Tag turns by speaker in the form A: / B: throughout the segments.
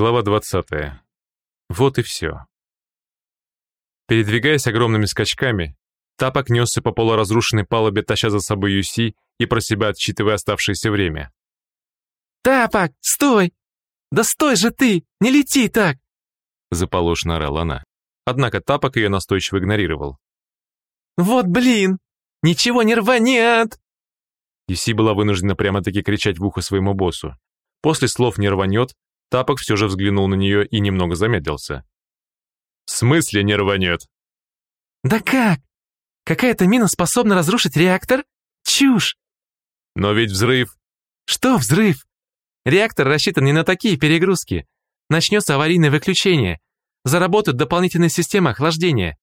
A: Глава 20. Вот и все. Передвигаясь огромными скачками, Тапок несся по полуразрушенной палубе, таща за собой Юси и про себя отсчитывая оставшееся время.
B: «Тапок, стой! Да стой же ты! Не лети так!»
A: Заполошно орала она. Однако Тапок ее настойчиво игнорировал.
B: «Вот блин! Ничего не рванет!»
A: Юси была вынуждена прямо-таки кричать в ухо своему боссу. После слов «не рванет» Тапок все же взглянул на нее и немного замедлился. «В смысле не рванет?»
B: «Да как? Какая-то мина способна разрушить реактор? Чушь!»
A: «Но ведь взрыв...»
B: «Что взрыв? Реактор рассчитан не на такие перегрузки. Начнется аварийное выключение. Заработают дополнительные системы охлаждения.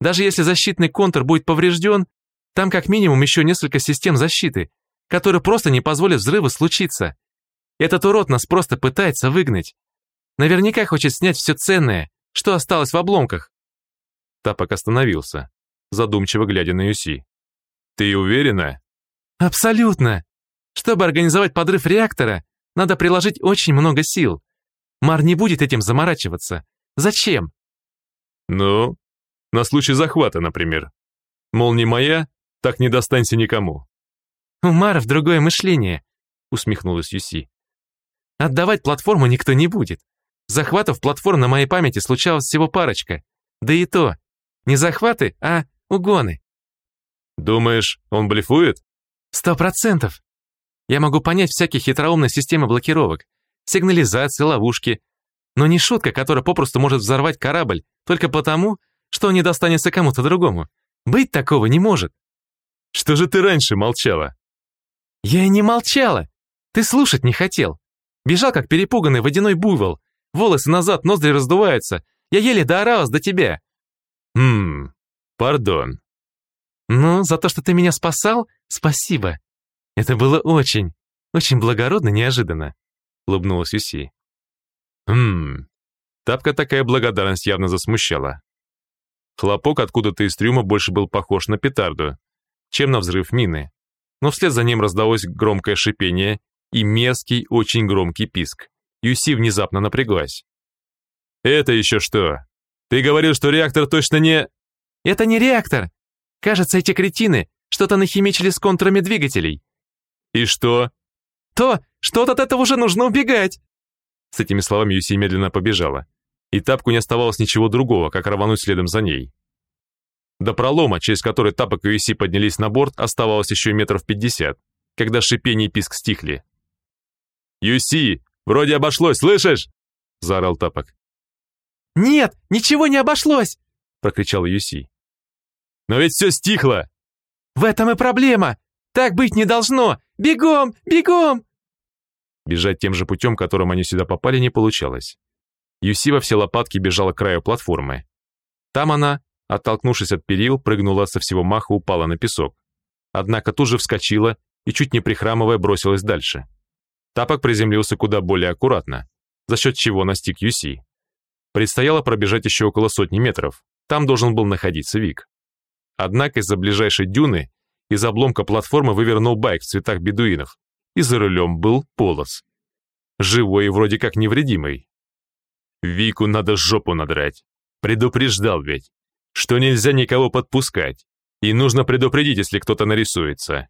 B: Даже если защитный контур будет поврежден, там как минимум еще несколько систем защиты, которые просто не позволят взрыву случиться. Этот урод нас просто пытается выгнать. Наверняка хочет снять все ценное, что осталось в обломках.
A: Тапок остановился, задумчиво глядя на Юси. «Ты уверена?»
B: «Абсолютно. Чтобы организовать подрыв реактора, надо приложить очень много сил. Мар не будет этим заморачиваться. Зачем?»
A: «Ну, на случай захвата, например. Мол, не моя, так не достанься никому».
B: «У Маров другое мышление», — усмехнулась Юси. «Отдавать платформу никто не будет. Захватов платформ на моей памяти случалось всего парочка. Да и то, не захваты, а угоны».
A: «Думаешь, он блефует?»
B: «Сто процентов. Я могу понять всякие хитроумные системы блокировок, сигнализации, ловушки, но не шутка, которая попросту может взорвать корабль только потому, что он не достанется кому-то другому. Быть такого не может.
A: Что же ты раньше молчала?
B: Я и не молчала. Ты слушать не хотел. Бежал, как перепуганный водяной буйвол. Волосы назад, ноздри раздуваются. Я еле дооралась до тебя.
A: Хм, пардон.
B: Ну, за то, что ты меня спасал, спасибо. Это было очень, очень благородно неожиданно, улыбнулась Юси.
A: Хм, тапка такая благодарность явно засмущала. Хлопок откуда-то из трюма больше был похож на петарду, чем на взрыв мины. Но вслед за ним раздалось громкое шипение и мерзкий, очень громкий писк. Юси внезапно напряглась. «Это еще что? Ты говорил, что реактор точно не...»
B: «Это не реактор! Кажется, эти кретины что-то нахимичили с контурами двигателей.
A: «И что?»
B: «То, что от этого уже нужно убегать!»
A: С этими словами Юси медленно побежала. И Тапку не оставалось ничего другого, как рвануть следом за ней. До пролома, через который Тапок и Юси поднялись на борт, оставалось еще метров пятьдесят, когда шипение и писк стихли. «Юси, вроде обошлось, слышишь?» – заорал Тапок.
B: «Нет, ничего не обошлось!»
A: – прокричал Юси. «Но ведь все стихло!»
B: «В этом и проблема! Так быть не должно! Бегом! Бегом!»
A: Бежать тем же путем, которым они сюда попали, не получалось. Юси во все лопатки бежала к краю платформы. Там она, оттолкнувшись от перил, прыгнула со всего маха, упала на песок. Однако тут же вскочила и, чуть не прихрамывая, бросилась дальше. Тапок приземлился куда более аккуратно, за счет чего настиг Юси. Предстояло пробежать еще около сотни метров, там должен был находиться Вик. Однако из-за ближайшей дюны из обломка платформы вывернул байк в цветах бедуинов, и за рулем был Полос. Живой и вроде как невредимый. Вику надо жопу надрать. Предупреждал ведь, что нельзя никого подпускать, и нужно предупредить, если кто-то нарисуется.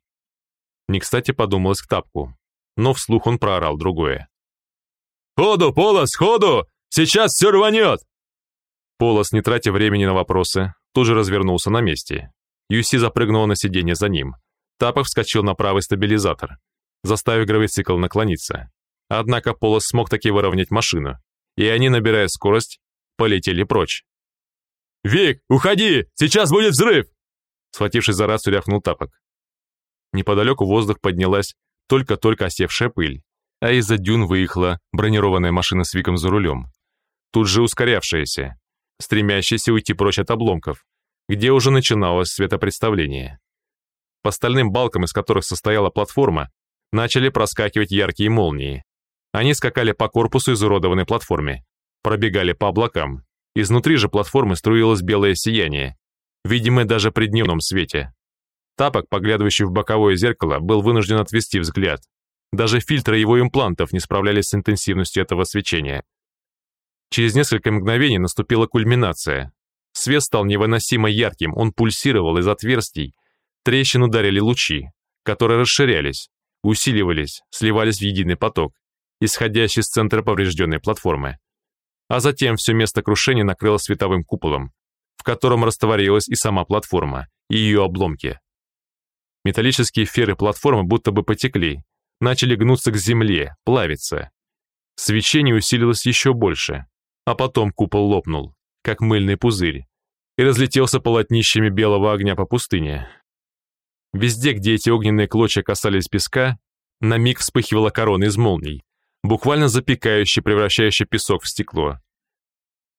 A: Не кстати подумалось к тапку, но вслух он проорал другое. «Ходу, Полос, ходу! Сейчас все рванет!» Полос, не тратя времени на вопросы, тут же развернулся на месте Юси запрыгнула на сиденье за ним. Тапок вскочил на правый стабилизатор, заставив гравицикл наклониться. Однако Полос смог таки выровнять машину, и они, набирая скорость, полетели прочь. «Вик, уходи! Сейчас будет взрыв!» Схватившись за рацию, рявкнул Тапок. Неподалеку в воздух поднялась только-только осевшая пыль, а из-за дюн выехала бронированная машина с Виком за рулем. Тут же ускорявшаяся, стремящаяся уйти прочь от обломков, где уже начиналось светопредставление. По стальным балкам, из которых состояла платформа, начали проскакивать яркие молнии. Они скакали по корпусу изуродованной платформе, пробегали по облакам. Изнутри же платформы струилось белое сияние, видимое даже при дневном свете. Тапок, поглядывающий в боковое зеркало, был вынужден отвести взгляд. Даже фильтры его имплантов не справлялись с интенсивностью этого свечения. Через несколько мгновений наступила кульминация. Свет стал невыносимо ярким, он пульсировал из отверстий. Трещин ударили лучи, которые расширялись, усиливались, сливались в единый поток, исходящий с центра поврежденной платформы. А затем все место крушения накрыло световым куполом, в котором растворилась и сама платформа, и ее обломки. Металлические феры платформы будто бы потекли, начали гнуться к земле, плавиться. Свечение усилилось еще больше, а потом купол лопнул, как мыльный пузырь, и разлетелся полотнищами белого огня по пустыне. Везде, где эти огненные клочья касались песка, на миг вспыхивала корона из молний, буквально запекающий, превращающий песок в стекло.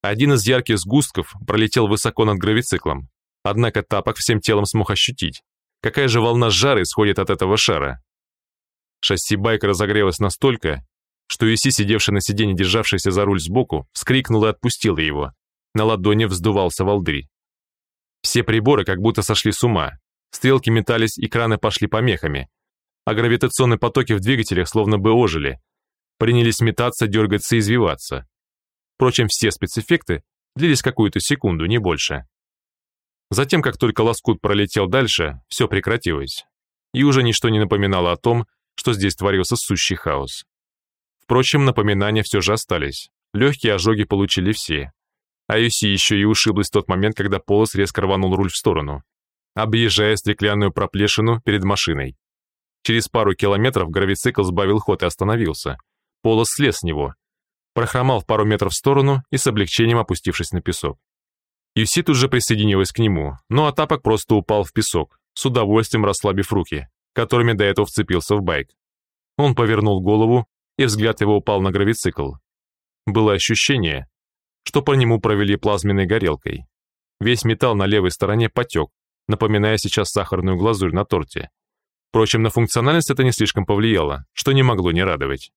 A: Один из ярких сгустков пролетел высоко над гравициклом, однако Тапок всем телом смог ощутить, какая же волна жара исходит от этого шара. Шасси байка разогрелось настолько, что Иси, сидевший на сиденье, державшийся за руль сбоку, вскрикнул и отпустил его. На ладони вздувался волдырь. Все приборы как будто сошли с ума. Стрелки метались, и краны пошли помехами. А гравитационные потоки в двигателях словно бы ожили. Принялись метаться, дергаться и извиваться. Впрочем, все спецэффекты длились какую-то секунду, не больше. Затем, как только лоскут пролетел дальше, все прекратилось. И уже ничто не напоминало о том, что здесь творился сущий хаос. Впрочем, напоминания все же остались. Легкие ожоги получили все. А Юси еще и ушиблась в тот момент, когда Полос резко рванул руль в сторону, объезжая стеклянную проплешину перед машиной. Через пару километров гравицикл сбавил ход и остановился. Полос слез с него, прохромал в пару метров в сторону и с облегчением опустившись на песок. Юси тут же присоединилась к нему, но Атапок просто упал в песок, с удовольствием расслабив руки, которыми до этого вцепился в байк. Он повернул голову, и взгляд его упал на гравицикл. Было ощущение, что по нему провели плазменной горелкой. Весь металл на левой стороне потек, напоминая сейчас сахарную глазурь на торте. Впрочем, на функциональность это не слишком повлияло, что не могло не радовать.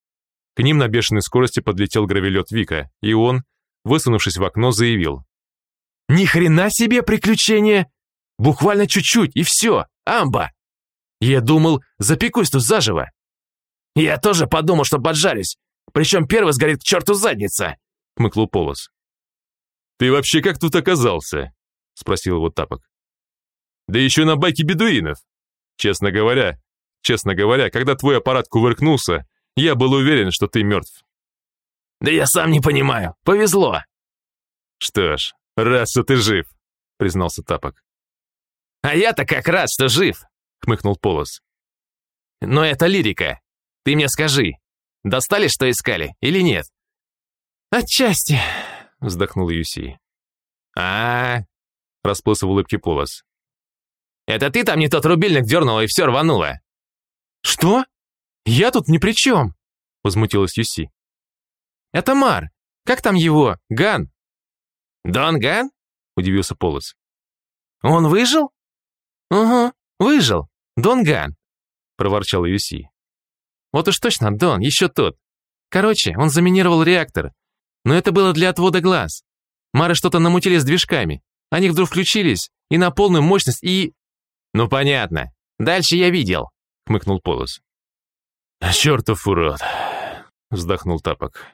A: К ним на бешеной скорости подлетел гравелет Вика, и он, высунувшись в окно, заявил.
B: «Ни хрена себе приключение! Буквально чуть-чуть, и все, амба! Я думал, запекусь тут заживо!» «Я тоже подумал, что поджарюсь, причем первый сгорит к черту задница!» — хмыкнул Полос.
A: «Ты вообще как тут оказался?» — спросил его Тапок. «Да еще на байке бедуинов. Честно говоря, честно говоря, когда твой аппарат кувыркнулся, я был уверен, что ты мертв».
B: «Да я сам не понимаю. Повезло».
A: «Что ж, рад, что ты жив», — признался Тапок.
B: «А я-то как рад, что жив», — хмыкнул Полос. «Но это лирика. Ты мне скажи, достали, что искали, или нет?» «Отчасти», — вздохнул Юси. а, -а, -а расплылся в улыбке Полос. «Это ты там не тот рубильник дернула и все рвануло?» «Что? Я тут ни при чем!» — возмутилась Юси. «Это Мар. Как там его? Ган?» «Дон Ган?» — удивился Полос. «Он выжил?» «Угу, выжил. Дон Ган», — проворчал Юси. «Вот уж точно, Дон, еще тот. Короче, он заминировал реактор, но это было для отвода глаз. Мары что-то намутили с движками. Они вдруг включились, и на полную мощность, и... «Ну понятно. Дальше я видел», — хмыкнул Полос.
A: «Чертов урод», — вздохнул Тапок.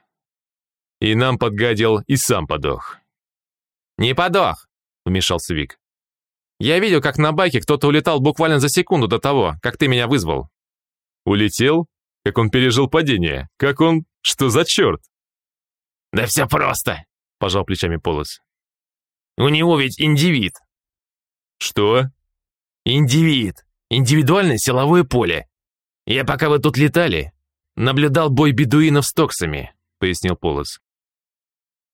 A: «И нам подгадил, и сам подох».
B: «Не подох», — вмешался Вик. «Я видел, как на байке кто-то улетал буквально за секунду до того, как ты меня вызвал».
A: «Улетел? Как он пережил падение? Как он... Что за черт?»
B: «Да все просто», — пожал плечами Полос. «У него ведь индивид».
A: «Что?»
B: «Индивид. Индивидуальное силовое поле. Я пока вы тут летали, наблюдал бой бедуинов с токсами», — пояснил Полос.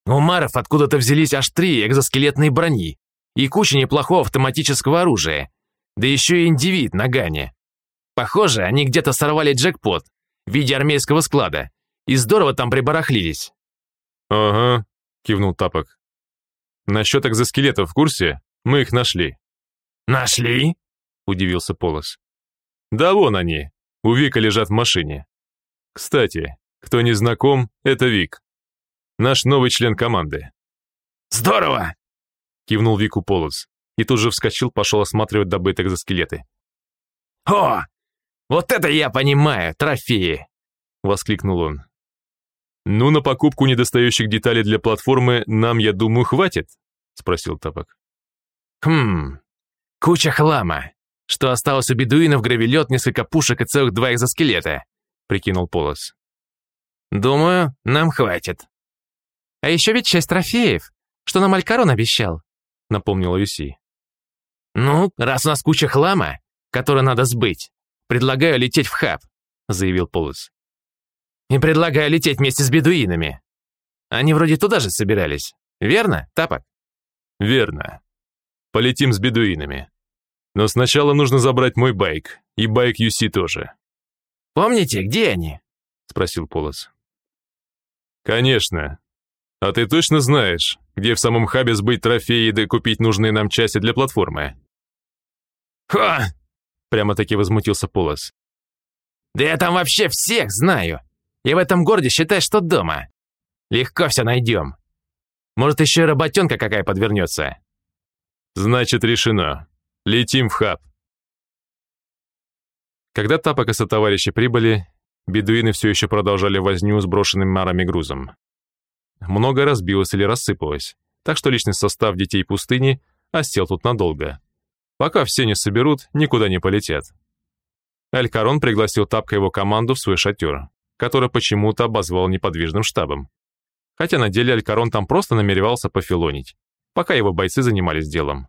B: «У маров откуда-то взялись аж три экзоскелетные брони и куча неплохого автоматического оружия, да еще и индивид на Гане. Похоже, они где-то сорвали джекпот в виде армейского склада и здорово там прибарахлились.
A: «Ага», — кивнул Тапок. «Насчет экзоскелетов в курсе? Мы их нашли».
B: «Нашли?»
A: — удивился Полос. «Да вон они, у Вика лежат в машине. Кстати, кто не знаком, это Вик. Наш новый член команды».
B: «Здорово!»
A: — кивнул Вику Полос и тут же вскочил, пошел осматривать добытые экзоскелеты.
B: «О, вот это я понимаю, трофеи!» — воскликнул он.
A: «Ну, на покупку недостающих деталей для платформы нам, я думаю, хватит?» — спросил Тапок.
B: «Хм, куча хлама. Что осталось у бедуинов, гравелет, несколько пушек и целых два экзоскелета», — прикинул Полос. «Думаю, нам хватит». «А еще ведь часть трофеев, что нам Алькарон обещал», — напомнила Юси. «Ну, раз у нас куча хлама, который надо сбыть, предлагаю лететь в хаб», — заявил Полос. «И предлагаю лететь вместе с бедуинами. Они вроде туда же собирались, верно, Тапок?»
A: «Верно. Полетим с бедуинами. Но сначала нужно забрать мой байк, и байк Юси тоже».
B: «Помните, где они?»
A: — спросил Полос. «Конечно. А ты точно знаешь, где в самом хабе сбыть трофеи и докупить нужные нам части для платформы?»
B: «Ха!» — прямо-таки возмутился Полос. «Да я там вообще всех знаю. И в этом городе считай, что дома. Легко все найдем. Может, еще и работенка какая подвернется».
A: «Значит, решено. Летим в хаб». Когда Тапок и сотоварищи прибыли, бедуины все еще продолжали возню с брошенным марами грузом. Многое разбилось или рассыпалось, так что личный состав детей пустыни осел тут надолго. Пока все не соберут, никуда не полетят. Алькарон пригласил Тапка его команду в свой шатер, который почему-то обозвал неподвижным штабом. Хотя на деле Алькарон там просто намеревался пофилонить, пока его бойцы занимались делом.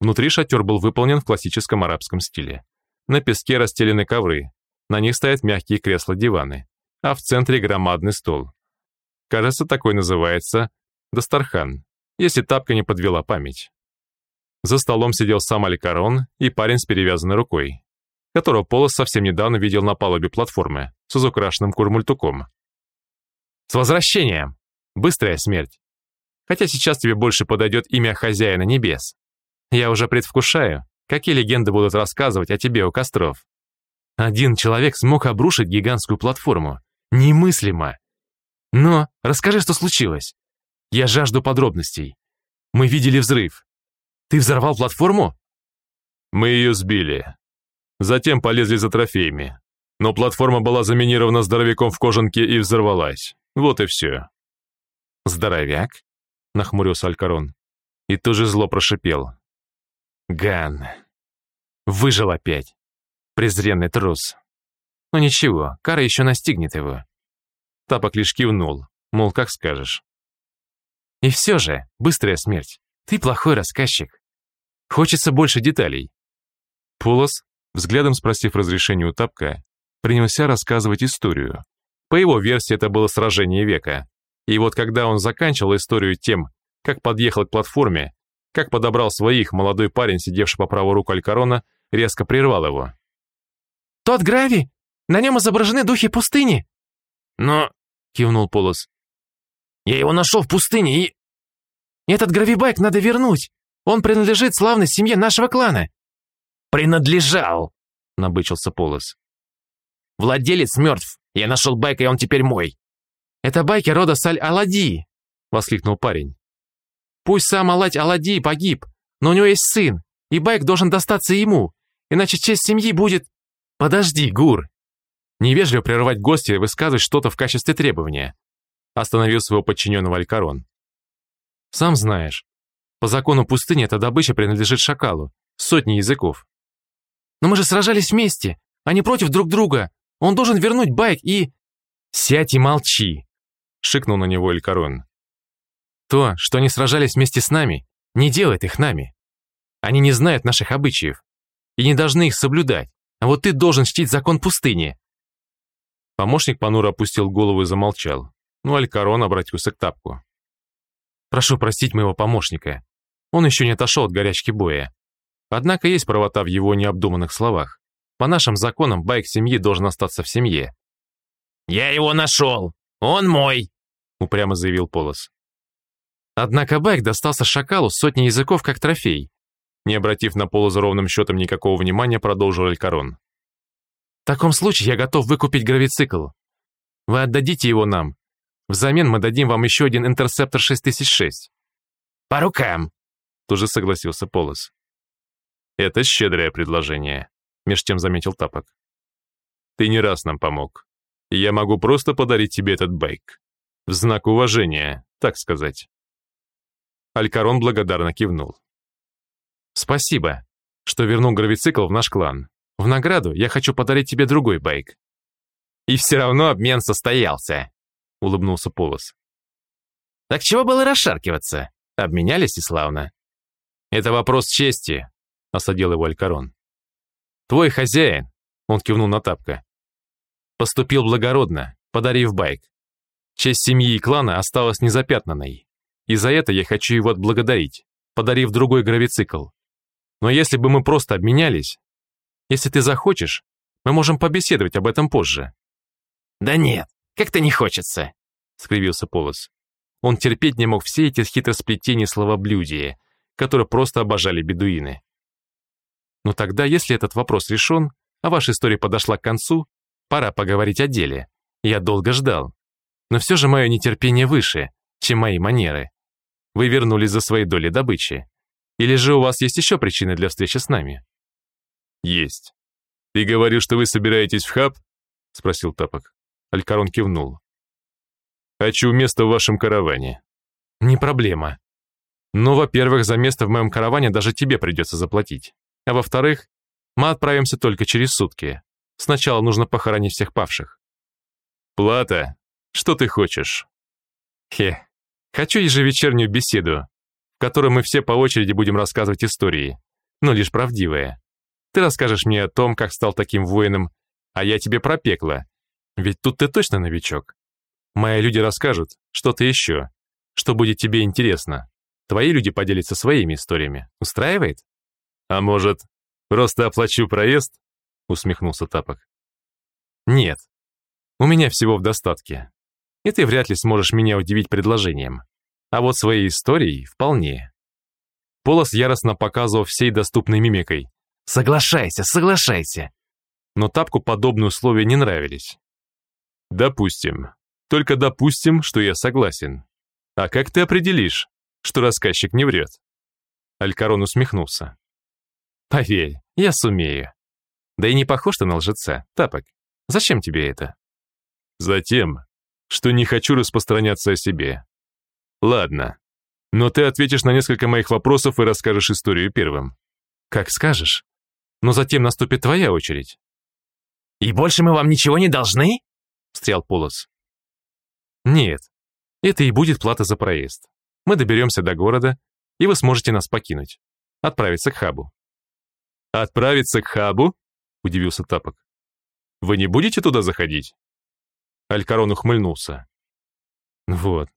A: Внутри шатер был выполнен в классическом арабском стиле. На песке расстелены ковры, на них стоят мягкие кресла-диваны, а в центре громадный стол. Кажется, такой называется Дастархан, если тапка не подвела память. За столом сидел сам Аликарон и парень с перевязанной рукой, которого Полос совсем недавно видел на палубе платформы с изукрашенным курмультуком. «С возвращением! Быстрая смерть! Хотя сейчас тебе больше подойдет имя Хозяина Небес. Я уже предвкушаю, какие легенды будут рассказывать о тебе у костров. Один человек смог обрушить гигантскую платформу. Немыслимо. Но расскажи, что случилось. Я жажду подробностей. Мы видели взрыв. Ты взорвал платформу? Мы ее сбили. Затем полезли за трофеями. Но платформа была заминирована здоровяком в кожанке и взорвалась. Вот и все.
B: Здоровяк? Нахмурился Алькарон. И тоже зло прошипел. Ган. Выжил опять. Презренный трус. Но ничего, кара еще настигнет его.
A: Тапок лишь кивнул, мол, как скажешь.
B: И все же, быстрая смерть. Ты плохой рассказчик. Хочется больше деталей.
A: Полос, взглядом спросив разрешения у Тапка, принялся рассказывать историю. По его версии, это было сражение века. И вот когда он заканчивал историю тем, как подъехал к платформе, как подобрал своих, молодой парень, сидевший по правую руку Алькарона, резко прервал его.
B: «Тот Грави! На нем изображены духи пустыни!» «Но...» — кивнул Полос. «Я его нашел в пустыне и...» «Этот гравибайк надо вернуть! Он принадлежит славной семье нашего клана!» «Принадлежал!» — набычился Полос. «Владелец мертв. Я нашел байк, и он теперь мой». «Это байки рода Саль-Алади!» — воскликнул парень. «Пусть сам Аладь Алади погиб, но у него есть сын, и байк должен достаться ему, иначе честь семьи будет...» «Подожди, Гур!» Невежливо прерывать гостя и высказывать что-то в качестве требования. Остановил своего подчиненного Алькарон. «Сам знаешь, по закону пустыни эта добыча принадлежит шакалу, сотни языков. Но мы же сражались вместе, а не против друг друга. Он должен вернуть байк и...» «Сядь и молчи!» — шикнул на него Элькарон. «То, что они сражались вместе с нами, не делает их нами. Они не знают наших обычаев и не должны их соблюдать. А вот ты должен чтить закон пустыни». Помощник понуро опустил голову и замолчал, но Алькарон обратился к тапку. «Прошу простить моего помощника. Он еще не отошел от горячки боя. Однако есть правота в его необдуманных словах. По нашим законам байк семьи должен остаться в семье». «Я его нашел! Он мой!» — упрямо заявил Полос. Однако байк достался шакалу сотни языков как трофей, не обратив на Полоза ровным счетом никакого внимания, продолжил Алькарон. «В таком случае я готов выкупить гравицикл. Вы отдадите его нам. Взамен мы дадим вам еще один Интерсептор 6006». «По рукам!» Тут же согласился Полос. «Это щедрое предложение», — меж тем заметил Тапок. «Ты не раз нам помог.
A: Я могу просто подарить тебе этот байк. В знак уважения, так сказать. Алькарон благодарно кивнул.
B: «Спасибо, что вернул гравицикл в наш клан. В награду я хочу подарить тебе другой байк». «И все равно обмен состоялся», — улыбнулся Полос. «Так чего было расшаркиваться? Обменялись и славно». «Это вопрос чести», — осадил его Алькарон. «Твой хозяин», — он кивнул на тапка, — «поступил благородно, подарив байк. Честь семьи и клана осталась незапятнанной. И за это я хочу его отблагодарить, подарив другой гравицикл. Но если бы мы просто обменялись, если ты захочешь, мы можем побеседовать об этом позже». «Да нет, как-то не хочется», — скривился Полос. Он терпеть не мог все эти хитросплетения словоблюдия, которые просто обожали бедуины. Но тогда, если этот вопрос решен, а ваша история подошла к концу, пора поговорить о деле. Я долго ждал. Но все же мое нетерпение выше, чем мои манеры. Вы вернулись за свои доли добычи. Или же у вас есть еще причины для встречи с нами?»
A: «Есть. Ты говорил, что вы собираетесь в хаб?» — спросил Тапок. Алькарон кивнул. «Хочу место в вашем караване».
B: «Не проблема. Но, во-первых, за место в моем караване даже тебе придется заплатить. А во-вторых, мы отправимся только через сутки. Сначала нужно похоронить всех павших».
A: «Плата? Что ты хочешь?»
B: «Хе, Хочу ежевечернюю беседу, в которой мы все по очереди будем рассказывать истории, но лишь правдивые. Ты расскажешь мне о том, как стал таким воином, а я тебе про пекло. Ведь тут ты точно новичок. Мои люди расскажут что-то еще, что будет тебе интересно. Твои люди поделятся своими историями. Устраивает?
A: А может, просто оплачу проезд? Усмехнулся Тапок.
B: Нет. У меня всего в достатке и ты вряд ли сможешь меня удивить предложением. А вот своей историей вполне. Полос яростно показывал всей доступной мимикой. «Соглашайся, соглашайся!» Но тапку подобные условия не нравились.
A: «Допустим. Только допустим, что я согласен. А как ты определишь, что рассказчик не врет?»
B: Алькарон усмехнулся. «Поверь, я сумею. Да и не похож ты на лжеца, тапок. Зачем тебе это?»
A: «Затем, что не хочу распространяться о себе. Ладно, но ты ответишь на несколько моих вопросов и расскажешь историю первым.
B: Как скажешь. Но затем наступит твоя очередь.
C: «И больше мы вам ничего не должны?» — встрял Полос.
B: «Нет, это и будет плата за проезд. Мы доберемся до города, и вы сможете нас покинуть. Отправиться к хабу».
A: «Отправиться к хабу?» — удивился Тапок. «Вы не будете туда заходить?»
B: Алькарон ухмыльнулся. Вот.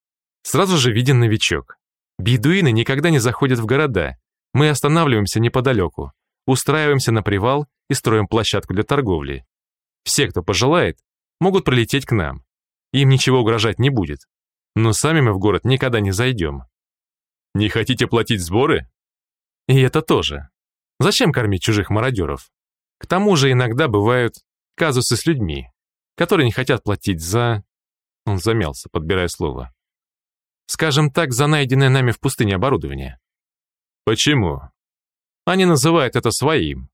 B: Сразу же виден новичок. Бедуины никогда не заходят в города. Мы останавливаемся неподалеку, устраиваемся на привал и строим площадку для торговли. Все, кто пожелает, могут прилететь к нам. Им ничего угрожать не будет. Но сами мы в город никогда не зайдем.
A: Не хотите платить сборы?
B: И это тоже. Зачем кормить чужих мародеров? К тому же иногда бывают казусы с людьми которые не хотят платить за... Он замялся, подбирая слово. Скажем так, за найденное нами в пустыне оборудование.
A: Почему?
B: Они называют это своим.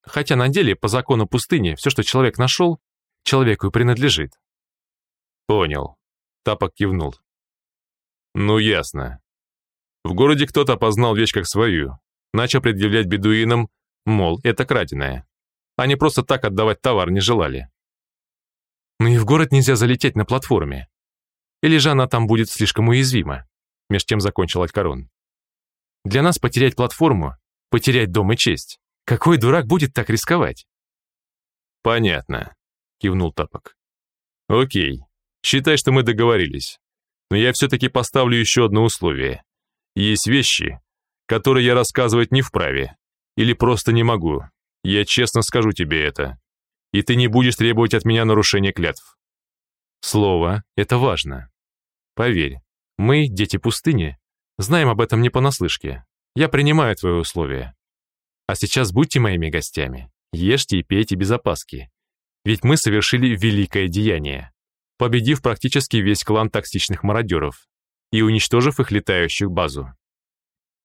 B: Хотя на деле, по закону пустыни, все, что человек нашел, человеку и принадлежит.
A: Понял. Тапок кивнул. Ну, ясно. В городе кто-то опознал вещь как свою, начал предъявлять бедуинам, мол, это краденое. Они просто так отдавать товар не желали.
B: Но и в город нельзя залететь на платформе. Или же она там будет слишком уязвима, меж тем закончил Алькарон. Для нас потерять платформу, потерять дом и честь. Какой дурак будет так рисковать?
A: Понятно, кивнул Тапок. Окей, считай, что мы договорились. Но я все-таки поставлю еще одно условие. Есть вещи, которые я рассказывать не вправе. Или просто не могу. Я честно скажу тебе это и ты не будешь требовать от меня нарушения клятв.
B: Слово — это важно. Поверь, мы, дети пустыни, знаем об этом не понаслышке. Я принимаю твои условия. А сейчас будьте моими гостями, ешьте и пейте без опаски. Ведь мы совершили великое деяние, победив практически весь клан токсичных мародеров и уничтожив их летающую базу.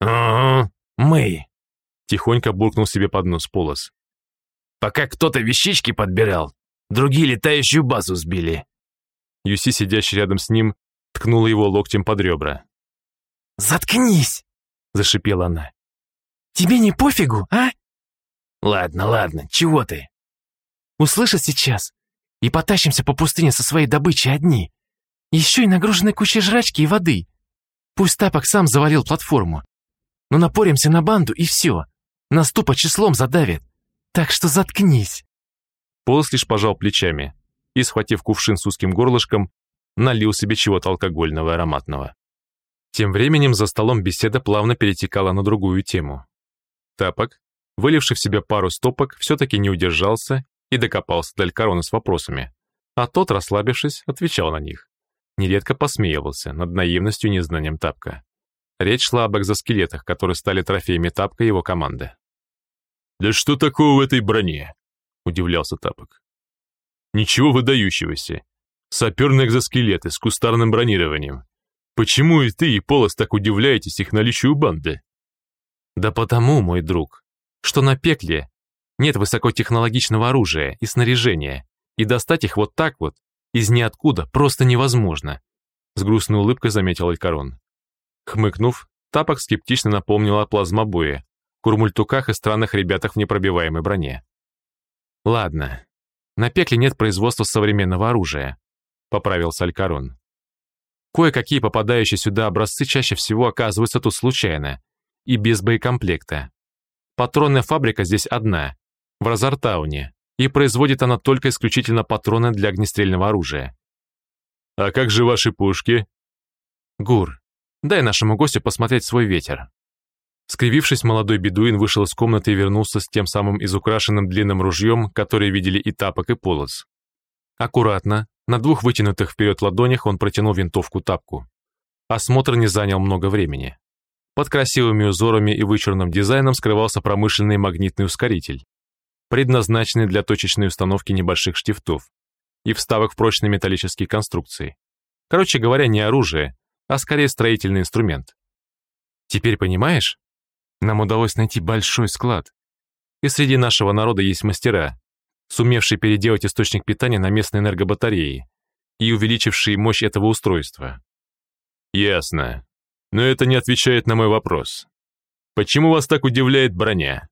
C: «Ага, мы!»
B: Тихонько буркнул себе под нос Полос.
C: Пока кто-то вещички подбирал, Другие летающую базу сбили».
A: Юси, сидящий рядом с ним, ткнула его локтем под ребра.
C: «Заткнись!» — зашипела она. «Тебе не пофигу, а?» «Ладно, ладно, чего ты?» «Услышат сейчас, и потащимся по пустыне со своей добычей одни. Еще и нагружены кучей жрачки и воды. Пусть Тапок сам завалил платформу. Но напоримся на банду, и все. Нас тупо числом задавит. Так что заткнись».
A: Полос лишь пожал плечами и, схватив кувшин с узким горлышком, налил себе чего-то алкогольного и ароматного. Тем временем за столом беседа плавно перетекала на другую тему. Тапок, выливший в себя пару стопок, все-таки не удержался и докопался до Алькарона с вопросами, а тот, расслабившись, отвечал на них. Нередко посмеивался над наивностью и незнанием Тапка. Речь шла об экзоскелетах, которые стали трофеями Тапка и его команды. «Да что такого в этой броне?» – удивлялся Тапок. «Ничего выдающегося. Саперные экзоскелеты с кустарным бронированием. Почему и ты, и Полос так удивляетесь их наличию банды?»
B: «Да потому, мой друг, что на пекле нет высокотехнологичного оружия и снаряжения, и достать их вот так вот, из ниоткуда, просто невозможно», с грустной улыбкой заметил Алькарон. Хмыкнув, Тапок скептично напомнил о плазмобое, курмультуках и странных ребятах в непробиваемой броне. «Ладно, на пекле нет производства современного оружия, поправился Алькарон. Кое-какие попадающие сюда образцы чаще всего оказываются тут случайно и без боекомплекта. Патронная фабрика здесь одна, в Розартауне, и производит она только исключительно патроны для огнестрельного оружия.
A: «А как же ваши пушки?»
B: «Гур, дай нашему гостю посмотреть свой ветер». Скривившись, молодой бедуин вышел из комнаты и вернулся с тем самым изукрашенным длинным ружьем, которое видели и тапок, и полос. Аккуратно, на двух вытянутых вперед ладонях он протянул винтовку тапку. Осмотр не занял много времени. Под красивыми узорами и вычурным дизайном скрывался промышленный магнитный ускоритель, предназначенный для точечной установки небольших штифтов и вставок в прочные металлические конструкции. Короче говоря, не оружие, а скорее строительный инструмент. Теперь понимаешь? Нам удалось найти большой склад. И среди нашего народа есть мастера, сумевший переделать источник питания на местные энергобатареи и увеличивший мощь этого устройства.
A: Ясно. Но это не отвечает на мой вопрос. Почему вас так удивляет броня?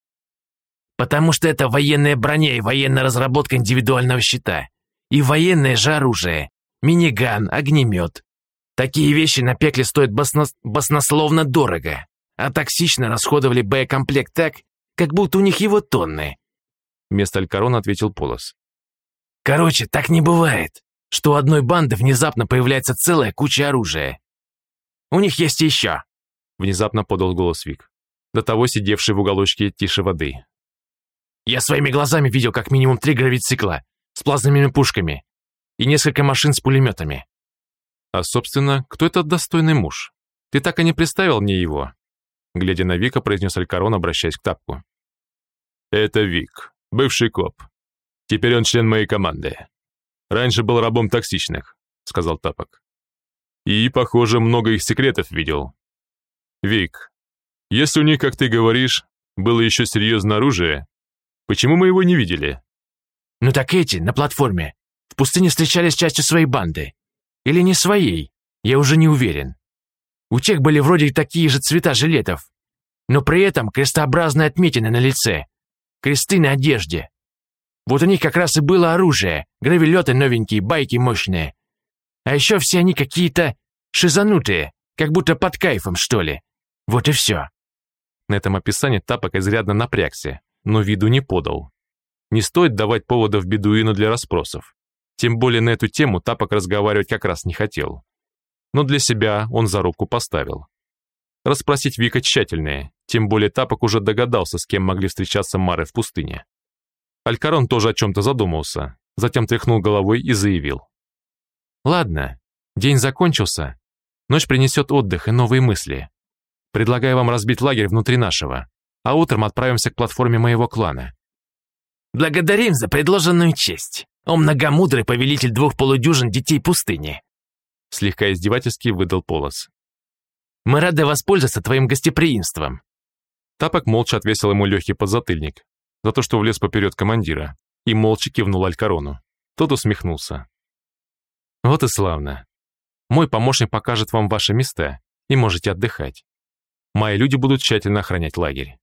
C: Потому что это военная броня и военная разработка индивидуального щита. И военное же оружие. Миниган, огнемет. Такие вещи на пекле стоят басно... баснословно дорого, а токсично расходовали боекомплект так, как будто у них его тонны.
B: Вместо Алькарона ответил Полос.
C: «Короче, так не бывает, что у одной банды внезапно появляется целая куча оружия. У них есть еще!»
B: Внезапно подал голос Вик, до того сидевший в уголочке тише воды.
C: «Я своими глазами видел как минимум три гравицикла с плазменными пушками и несколько машин с пулеметами».
B: «А, собственно, кто этот достойный муж? Ты так и не представил мне его?» Глядя на Вика, произнес Алькарон, обращаясь к Тапку.
A: «Это Вик», Бывший коп. Теперь он член моей команды. Раньше был рабом токсичных, сказал Тапок. И, похоже, много их секретов видел. Вик, если у них, как ты говоришь, было еще серьезное оружие, почему мы его не видели?
C: Ну так эти, на платформе, в пустыне встречались частью своей банды. Или не своей, я уже не уверен. У тех были вроде такие же цвета жилетов, но при этом крестообразные отметины на лице кресты на одежде. Вот у них как раз и было оружие, гравелеты новенькие, байки мощные. А еще все они какие-то шизанутые, как будто под кайфом, что ли. Вот и все.
B: На этом описании Тапок изрядно напрягся, но виду не подал. Не стоит давать поводов бедуину для расспросов. Тем более на эту тему Тапок разговаривать как раз не хотел. Но для себя он зарубку поставил. Расспросить Вика тщательнее, тем более Тапок уже догадался, с кем могли встречаться Мары в пустыне. Алькарон тоже о чем-то задумался, затем тряхнул головой и заявил. «Ладно, день закончился. Ночь принесет отдых и новые мысли. Предлагаю вам разбить лагерь внутри нашего, а утром отправимся к платформе моего клана».
C: «Благодарим за предложенную честь, о многомудрый повелитель двух полудюжин детей пустыни»,
B: слегка издевательски выдал Полос.
C: Мы рады воспользоваться твоим гостеприимством».
B: Тапок молча отвесил ему легкий подзатыльник за то, что влез поперед командира, и молча кивнул Алькарону.
A: Тот усмехнулся.
B: Вот и славно. Мой помощник покажет вам ваши места, и можете отдыхать. Мои люди будут тщательно охранять лагерь.